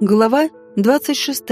Глава 26.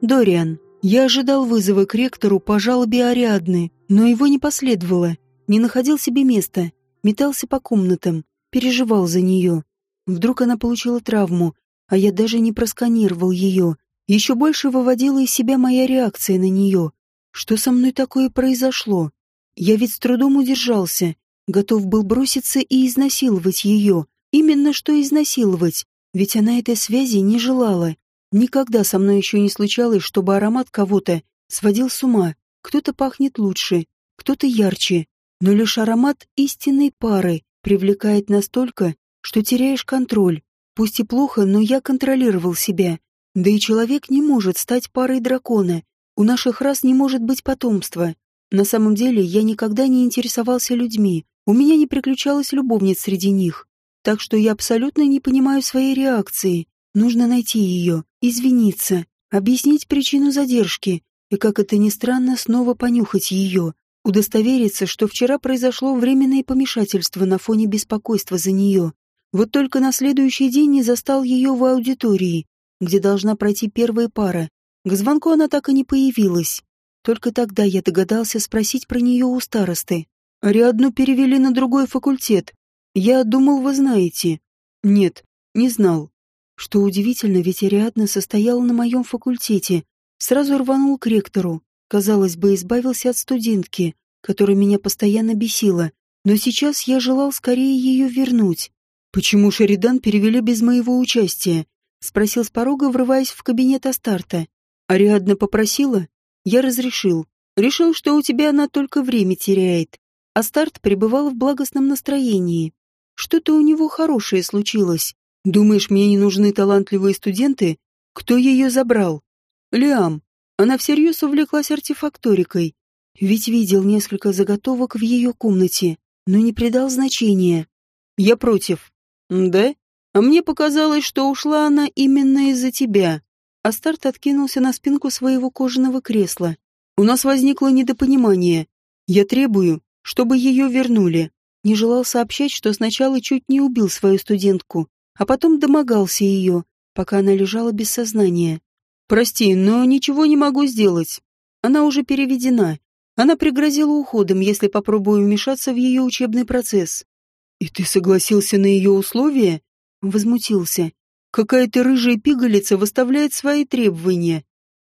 Дориан. Я ожидал вызова к ректору по жалобе Ариадны, но его не последовало. Не находил себе места, метался по комнатам, переживал за нее. Вдруг она получила травму, а я даже не просканировал ее. Еще больше выводила из себя моя реакция на нее. Что со мной такое произошло? Я ведь с трудом удержался, готов был броситься и изнасиловать ее. Именно что изнасиловать, ведь она этой связи не желала. Никогда со мной еще не случалось, чтобы аромат кого-то сводил с ума. Кто-то пахнет лучше, кто-то ярче, но лишь аромат истинной пары привлекает настолько, что теряешь контроль. Пусть и плохо, но я контролировал себя. Да и человек не может стать парой дракона. У наших рас не может быть потомства. На самом деле я никогда не интересовался людьми. У меня не приключалось любовниц среди них. Так что я абсолютно не понимаю своей реакции. Нужно найти ее, извиниться, объяснить причину задержки и, как это ни странно, снова понюхать ее, удостовериться, что вчера произошло временное помешательство на фоне беспокойства за нее. Вот только на следующий день не застал ее в аудитории, где должна пройти первая пара. К звонку она так и не появилась. Только тогда я догадался спросить про нее у старосты. Ариадну перевели на другой факультет, я думал, вы знаете. Нет, не знал. Что удивительно, ведь Ариадна состояла на моем факультете. Сразу рванул к ректору. Казалось бы, избавился от студентки, которая меня постоянно бесила. Но сейчас я желал скорее ее вернуть. «Почему Шеридан перевели без моего участия?» — спросил с порога, врываясь в кабинет Астарта. «Ариадна попросила?» «Я разрешил. Решил, что у тебя она только время теряет». Астарт пребывал в благостном настроении. Что-то у него хорошее случилось. Думаешь, мне не нужны талантливые студенты? Кто ее забрал? Лиам. Она всерьез увлеклась артефакторикой. Ведь видел несколько заготовок в ее комнате, но не придал значения. Я против. Да? А мне показалось, что ушла она именно из-за тебя. Астарт откинулся на спинку своего кожаного кресла. У нас возникло недопонимание. Я требую, чтобы ее вернули не желал сообщать, что сначала чуть не убил свою студентку, а потом домогался ее, пока она лежала без сознания. «Прости, но ничего не могу сделать. Она уже переведена. Она пригрозила уходом, если попробую вмешаться в ее учебный процесс». «И ты согласился на ее условия?» Возмутился. «Какая-то рыжая пигалица выставляет свои требования.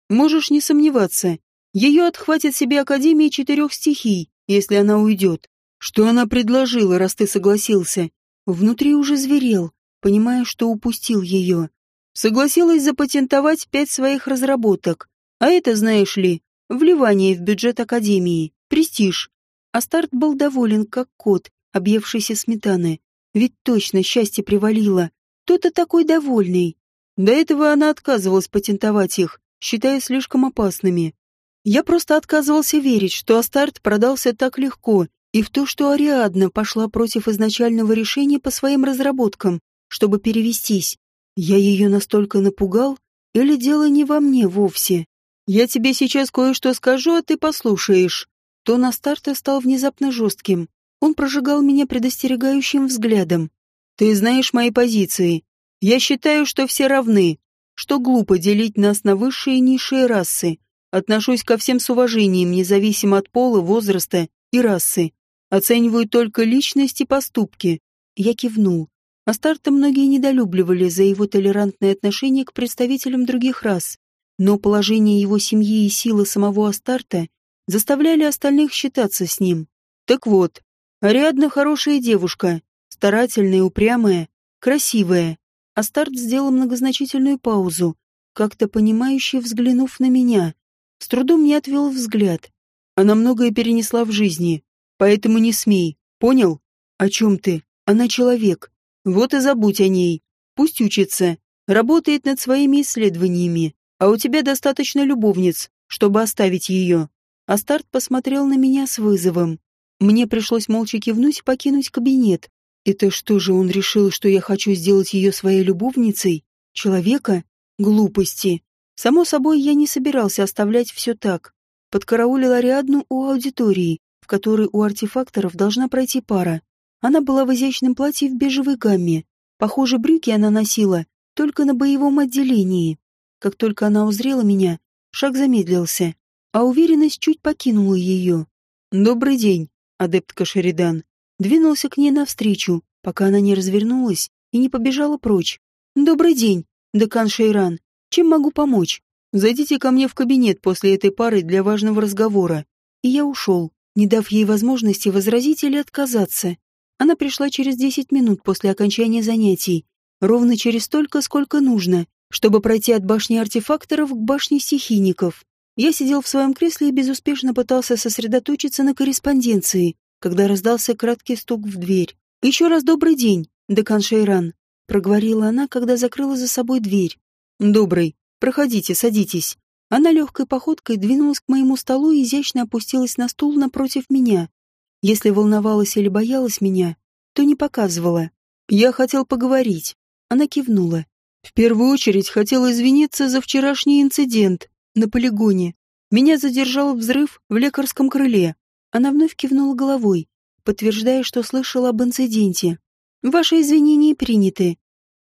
Можешь не сомневаться. Ее отхватит себе Академия четырех стихий, если она уйдет. Что она предложила, раз ты согласился? Внутри уже зверел, понимая, что упустил ее. Согласилась запатентовать пять своих разработок. А это, знаешь ли, вливание в бюджет Академии, престиж. А старт был доволен, как кот, объевшийся сметаны. Ведь точно счастье привалило. Кто-то такой довольный. До этого она отказывалась патентовать их, считая слишком опасными. Я просто отказывался верить, что Астарт продался так легко и в то, что Ариадна пошла против изначального решения по своим разработкам, чтобы перевестись. Я ее настолько напугал, или дело не во мне вовсе? Я тебе сейчас кое-что скажу, а ты послушаешь. То на старте стал внезапно жестким. Он прожигал меня предостерегающим взглядом. Ты знаешь мои позиции. Я считаю, что все равны, что глупо делить нас на высшие и низшие расы. Отношусь ко всем с уважением, независимо от пола, возраста и расы. Оценивают только личность и поступки. Я кивнул. Астарта многие недолюбливали за его толерантное отношение к представителям других рас, но положение его семьи и сила самого Астарта заставляли остальных считаться с ним. Так вот, Ариадна хорошая девушка, старательная, упрямая, красивая. Астарт сделал многозначительную паузу, как-то понимающе взглянув на меня. С трудом не отвел взгляд. Она многое перенесла в жизни, Поэтому не смей. Понял? О чем ты? Она человек. Вот и забудь о ней. Пусть учится. Работает над своими исследованиями. А у тебя достаточно любовниц, чтобы оставить ее. Астарт посмотрел на меня с вызовом. Мне пришлось молча кивнуть и покинуть кабинет. Это что же он решил, что я хочу сделать ее своей любовницей? Человека? Глупости. Само собой, я не собирался оставлять все так. Подкараулил Ариадну у аудитории, в которой у артефакторов должна пройти пара. Она была в изящном платье в бежевой гамме, Похоже, брюки она носила только на боевом отделении. Как только она узрела меня, шаг замедлился, а уверенность чуть покинула ее. «Добрый день, адептка Шеридан». Двинулся к ней навстречу, пока она не развернулась и не побежала прочь. «Добрый день, декан Шейран. Чем могу помочь? Зайдите ко мне в кабинет после этой пары для важного разговора». И я ушел, не дав ей возможности возразить или отказаться. Она пришла через десять минут после окончания занятий, ровно через столько, сколько нужно, чтобы пройти от башни артефакторов к башне стихийников. Я сидел в своем кресле и безуспешно пытался сосредоточиться на корреспонденции, когда раздался краткий стук в дверь. «Еще раз добрый день, декан Шейран», — проговорила она, когда закрыла за собой дверь. «Добрый. Проходите, садитесь». Она легкой походкой двинулась к моему столу и изящно опустилась на стул напротив меня. Если волновалась или боялась меня, то не показывала. «Я хотел поговорить». Она кивнула. «В первую очередь хотела извиниться за вчерашний инцидент на полигоне. Меня задержал взрыв в лекарском крыле». Она вновь кивнула головой, подтверждая, что слышала об инциденте. «Ваши извинения приняты».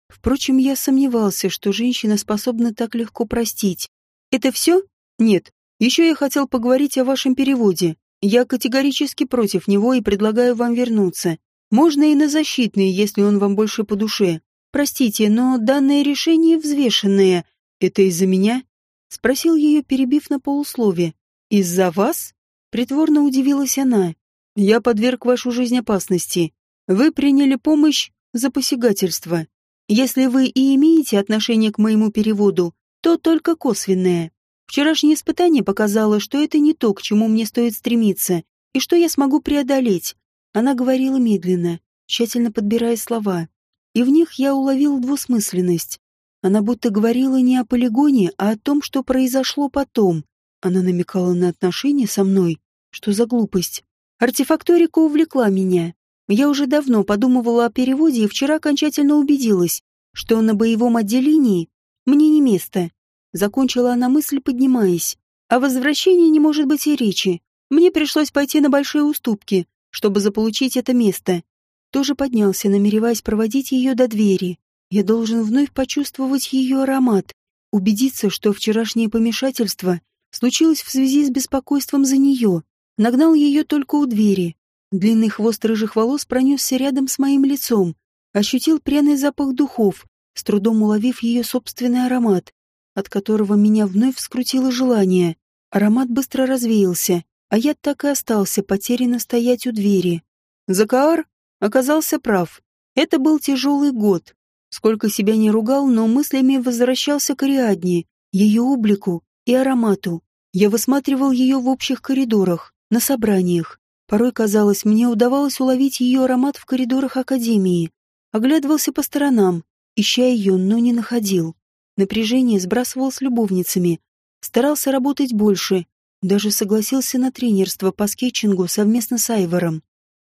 Впрочем, я сомневался, что женщина способна так легко простить. «Это все?» «Нет. Еще я хотел поговорить о вашем переводе. Я категорически против него и предлагаю вам вернуться. Можно и на защитные, если он вам больше по душе. Простите, но данное решение взвешенное. Это из-за меня? Спросил ее, перебив на полуслове. Из-за вас? Притворно удивилась она. Я подверг вашу жизнь опасности. Вы приняли помощь за посягательство. Если вы и имеете отношение к моему переводу, то только косвенное. Вчерашнее испытание показало, что это не то, к чему мне стоит стремиться, и что я смогу преодолеть. Она говорила медленно, тщательно подбирая слова, и в них я уловил двусмысленность. Она будто говорила не о полигоне, а о том, что произошло потом. Она намекала на отношения со мной. Что за глупость? Артефакторика увлекла меня. Я уже давно подумывала о переводе и вчера окончательно убедилась, что на боевом отделении мне не место. Закончила она мысль, поднимаясь. О возвращении не может быть и речи. Мне пришлось пойти на большие уступки, чтобы заполучить это место. Тоже поднялся, намереваясь проводить ее до двери. Я должен вновь почувствовать ее аромат, убедиться, что вчерашнее помешательство случилось в связи с беспокойством за нее. Нагнал ее только у двери. Длинный хвост рыжих волос пронесся рядом с моим лицом. Ощутил пряный запах духов, с трудом уловив ее собственный аромат от которого меня вновь вскрутило желание. Аромат быстро развеялся, а я так и остался потерянно стоять у двери. Закаар оказался прав. Это был тяжелый год. Сколько себя не ругал, но мыслями возвращался к Ариадне, ее облику и аромату. Я высматривал ее в общих коридорах, на собраниях. Порой, казалось, мне удавалось уловить ее аромат в коридорах Академии. Оглядывался по сторонам, ища ее, но не находил. Напряжение сбрасывал с любовницами. Старался работать больше. Даже согласился на тренерство по скетчингу совместно с Айвором.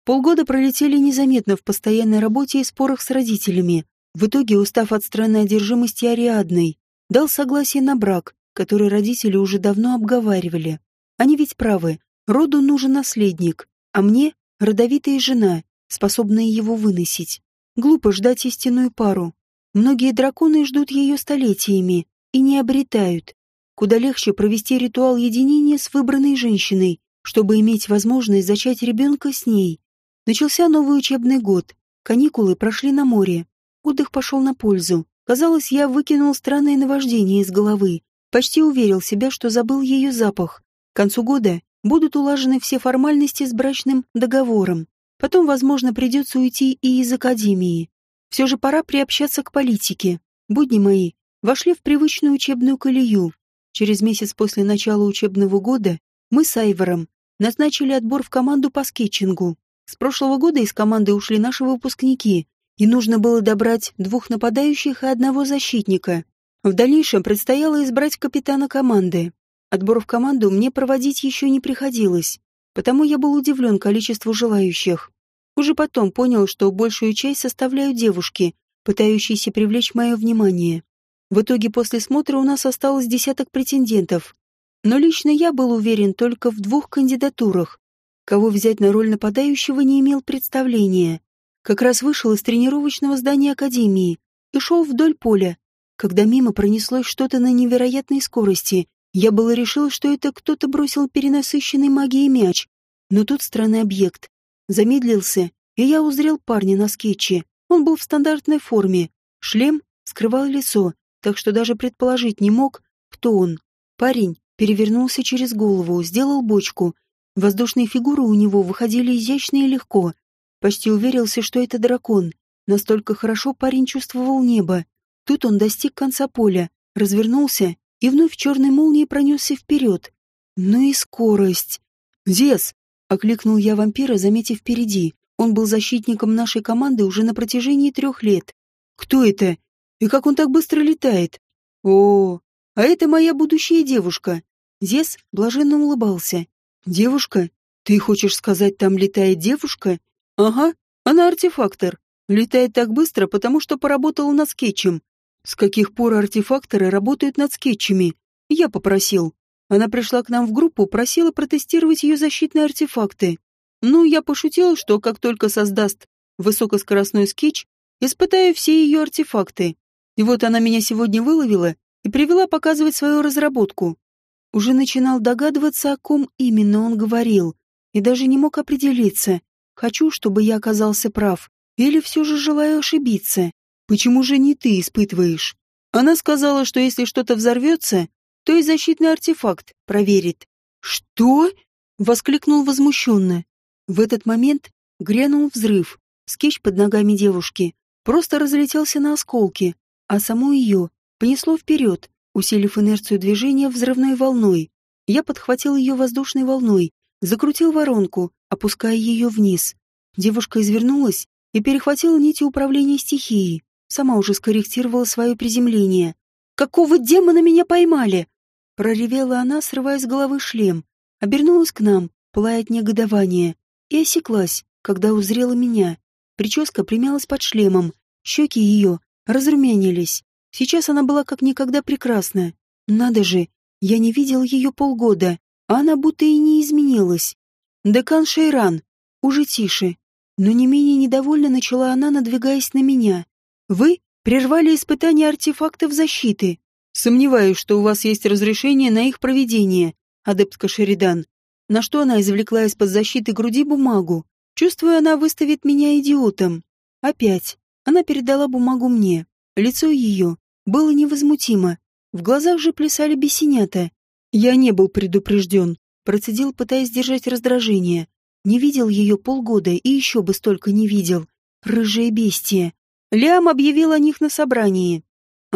Полгода пролетели незаметно в постоянной работе и спорах с родителями. В итоге, устав от странной одержимости Ариадной, дал согласие на брак, который родители уже давно обговаривали. Они ведь правы, роду нужен наследник, а мне — родовитая жена, способная его выносить. Глупо ждать истинную пару, Многие драконы ждут ее столетиями и не обретают. Куда легче провести ритуал единения с выбранной женщиной, чтобы иметь возможность зачать ребенка с ней. Начался новый учебный год. Каникулы прошли на море. Отдых пошел на пользу. Казалось, я выкинул странное наваждение из головы. Почти уверил себя, что забыл ее запах. К концу года будут улажены все формальности с брачным договором. Потом, возможно, придется уйти и из академии. Все же пора приобщаться к политике. Будни мои вошли в привычную учебную колею. Через месяц после начала учебного года мы с Айвором назначили отбор в команду по скетчингу. С прошлого года из команды ушли наши выпускники, и нужно было добрать двух нападающих и одного защитника. В дальнейшем предстояло избрать капитана команды. Отбор в команду мне проводить еще не приходилось, потому я был удивлен количеству желающих. Уже потом понял, что большую часть составляют девушки, пытающиеся привлечь мое внимание. В итоге после смотра у нас осталось десяток претендентов. Но лично я был уверен только в двух кандидатурах. Кого взять на роль нападающего не имел представления. как раз вышел из тренировочного здания Академии и шел вдоль поля, когда мимо пронеслось что-то на невероятной скорости. Я было решил, что это кто-то бросил перенасыщенный магией мяч, но тут странный объект. Замедлился, и я узрел парня на скетче. Он был в стандартной форме. Шлем скрывал лицо, так что даже предположить не мог, кто он. Парень перевернулся через голову, сделал бочку. Воздушные фигуры у него выходили изящно и легко. Почти уверился, что это дракон. Настолько хорошо парень чувствовал небо. Тут он достиг конца поля, развернулся и вновь черной молнии пронесся вперед. Ну и скорость. «Зес!» — окликнул я вампира, заметив впереди. Он был защитником нашей команды уже на протяжении трех лет. «Кто это? И как он так быстро летает?» «О, а это моя будущая девушка!» Зес блаженно улыбался. «Девушка? Ты хочешь сказать, там летает девушка?» «Ага, она артефактор. Летает так быстро, потому что поработала над скетчем. С каких пор артефакторы работают над скетчами? Я попросил. Она пришла к нам в группу, просила протестировать ее защитные артефакты. Ну, я пошутил, что как только создаст высокоскоростной скетч, испытаю все ее артефакты. И вот она меня сегодня выловила и привела показывать свою разработку. Уже начинал догадываться, о ком именно он говорил, и даже не мог определиться, хочу, чтобы я оказался прав, или все же желаю ошибиться. Почему же не ты испытываешь? Она сказала, что если что-то взорвется, то и защитный артефакт проверит. Что? Воскликнул возмущенно. В этот момент грянул взрыв. Скетч под ногами девушки просто разлетелся на осколки, а саму ее понесло вперед, усилив инерцию движения взрывной волной. Я подхватил ее воздушной волной, закрутил воронку, опуская ее вниз. Девушка извернулась и перехватила нити управления стихией. Сама уже скорректировала свое приземление. «Какого демона меня поймали?» Проревела она, срывая с головы шлем. Обернулась к нам, пылая от негодования, и осеклась, когда узрела меня. Прическа примялась под шлемом, щеки ее разрумянились. Сейчас она была как никогда прекрасна. Надо же, я не видел ее полгода, а она будто и не изменилась. Декан Шейран, уже тише, но не менее недовольно начала она, надвигаясь на меня. Вы прервали испытание артефактов защиты. Сомневаюсь, что у вас есть разрешение на их проведение, адептка Шеридан. На что она извлекла из-под защиты груди бумагу. Чувствую, она выставит меня идиотом. Опять. Она передала бумагу мне. Лицо ее было невозмутимо. В глазах же плясали бесенята. Я не был предупрежден. Процедил, пытаясь держать раздражение. Не видел ее полгода и еще бы столько не видел. Рыжее бестие. Лям объявил о них на собрании.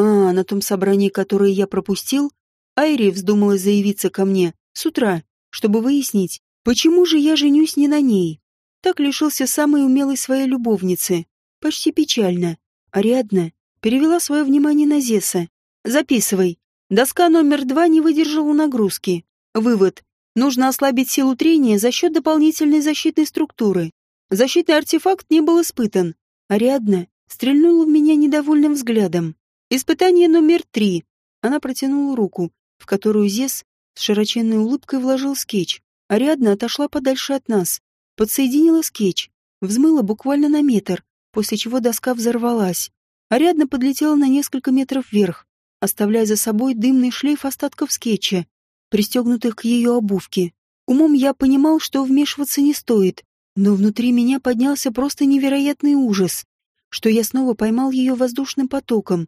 А, на том собрании, которое я пропустил, Айри вздумала заявиться ко мне с утра, чтобы выяснить, почему же я женюсь не на ней. Так лишился самой умелой своей любовницы. Почти печально. Ариадна перевела свое внимание на Зеса. «Записывай. Доска номер два не выдержала нагрузки. Вывод. Нужно ослабить силу трения за счет дополнительной защитной структуры. Защитный артефакт не был испытан. Ариадна стрельнула в меня недовольным взглядом. Испытание номер три. Она протянула руку, в которую Зес с широченной улыбкой вложил скетч. Ариадна отошла подальше от нас, подсоединила скетч, взмыла буквально на метр, после чего доска взорвалась. Ариадна подлетела на несколько метров вверх, оставляя за собой дымный шлейф остатков скетча, пристегнутых к ее обувке. Умом я понимал, что вмешиваться не стоит, но внутри меня поднялся просто невероятный ужас, что я снова поймал ее воздушным потоком.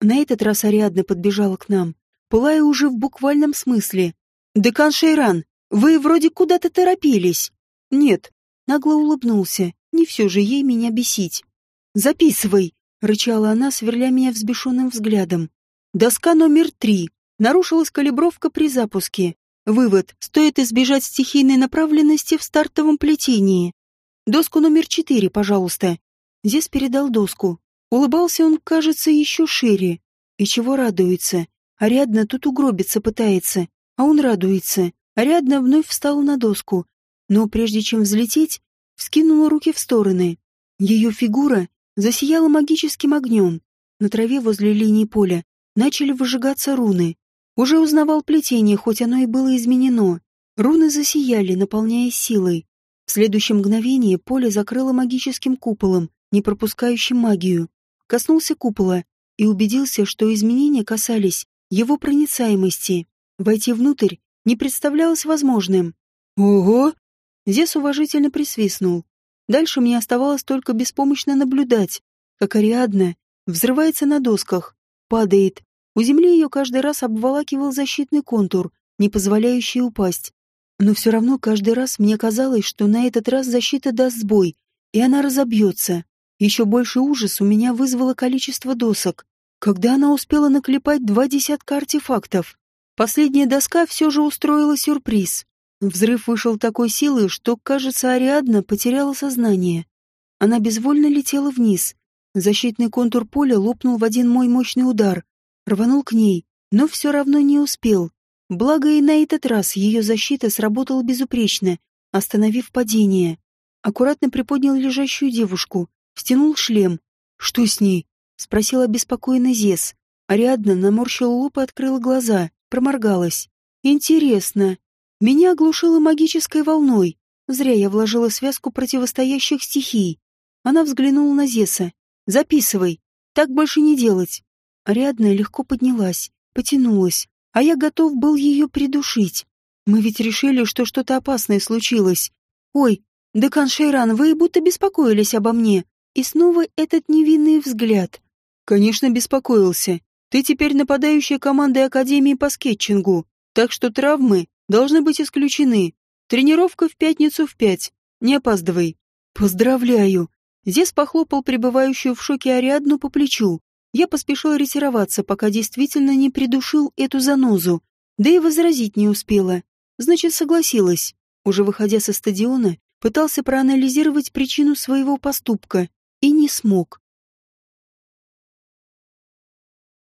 На этот раз Ариадна подбежала к нам, пылая уже в буквальном смысле. «Декан Шейран, вы вроде куда-то торопились». «Нет», — нагло улыбнулся, не все же ей меня бесить. «Записывай», — рычала она, сверля меня взбешенным взглядом. «Доска номер три. Нарушилась калибровка при запуске. Вывод. Стоит избежать стихийной направленности в стартовом плетении. Доску номер четыре, пожалуйста». Зес передал доску. Улыбался он, кажется, еще шире. И чего радуется? Ариадна тут угробиться пытается, а он радуется. Ариадна вновь встала на доску, но прежде чем взлететь, вскинула руки в стороны. Ее фигура засияла магическим огнем. На траве возле линии поля начали выжигаться руны. Уже узнавал плетение, хоть оно и было изменено. Руны засияли, наполняя силой. В следующее мгновение поле закрыло магическим куполом, не пропускающим магию. Коснулся купола и убедился, что изменения касались его проницаемости. Войти внутрь не представлялось возможным. «Ого!» Зес уважительно присвистнул. Дальше мне оставалось только беспомощно наблюдать, как Ариадна взрывается на досках, падает. У земли ее каждый раз обволакивал защитный контур, не позволяющий упасть. Но все равно каждый раз мне казалось, что на этот раз защита даст сбой, и она разобьется. Еще больше ужас у меня вызвало количество досок, когда она успела наклепать два десятка артефактов. Последняя доска все же устроила сюрприз. Взрыв вышел такой силой, что, кажется, Ариадна потеряла сознание. Она безвольно летела вниз. Защитный контур поля лопнул в один мой мощный удар, рванул к ней, но все равно не успел. Благо и на этот раз ее защита сработала безупречно, остановив падение. Аккуратно приподнял лежащую девушку, стянул шлем. «Что с ней?» — спросил обеспокоенный Зес. Ариадна наморщила лоб и открыла глаза, проморгалась. «Интересно. Меня оглушило магической волной. Зря я вложила связку противостоящих стихий. Она взглянула на Зеса. «Записывай. Так больше не делать». Ариадна легко поднялась, потянулась, а я готов был ее придушить. Мы ведь решили, что что-то опасное случилось. Ой, декан Шейран, вы будто беспокоились обо мне. И снова этот невинный взгляд. Конечно, беспокоился. Ты теперь нападающая командой Академии по скетчингу, так что травмы должны быть исключены. Тренировка в пятницу в пять. Не опаздывай. Поздравляю. Зес похлопал пребывающую в шоке Ариадну по плечу. Я поспешил ретироваться, пока действительно не придушил эту занозу. Да и возразить не успела. Значит, согласилась. Уже выходя со стадиона, пытался проанализировать причину своего поступка. И не смог.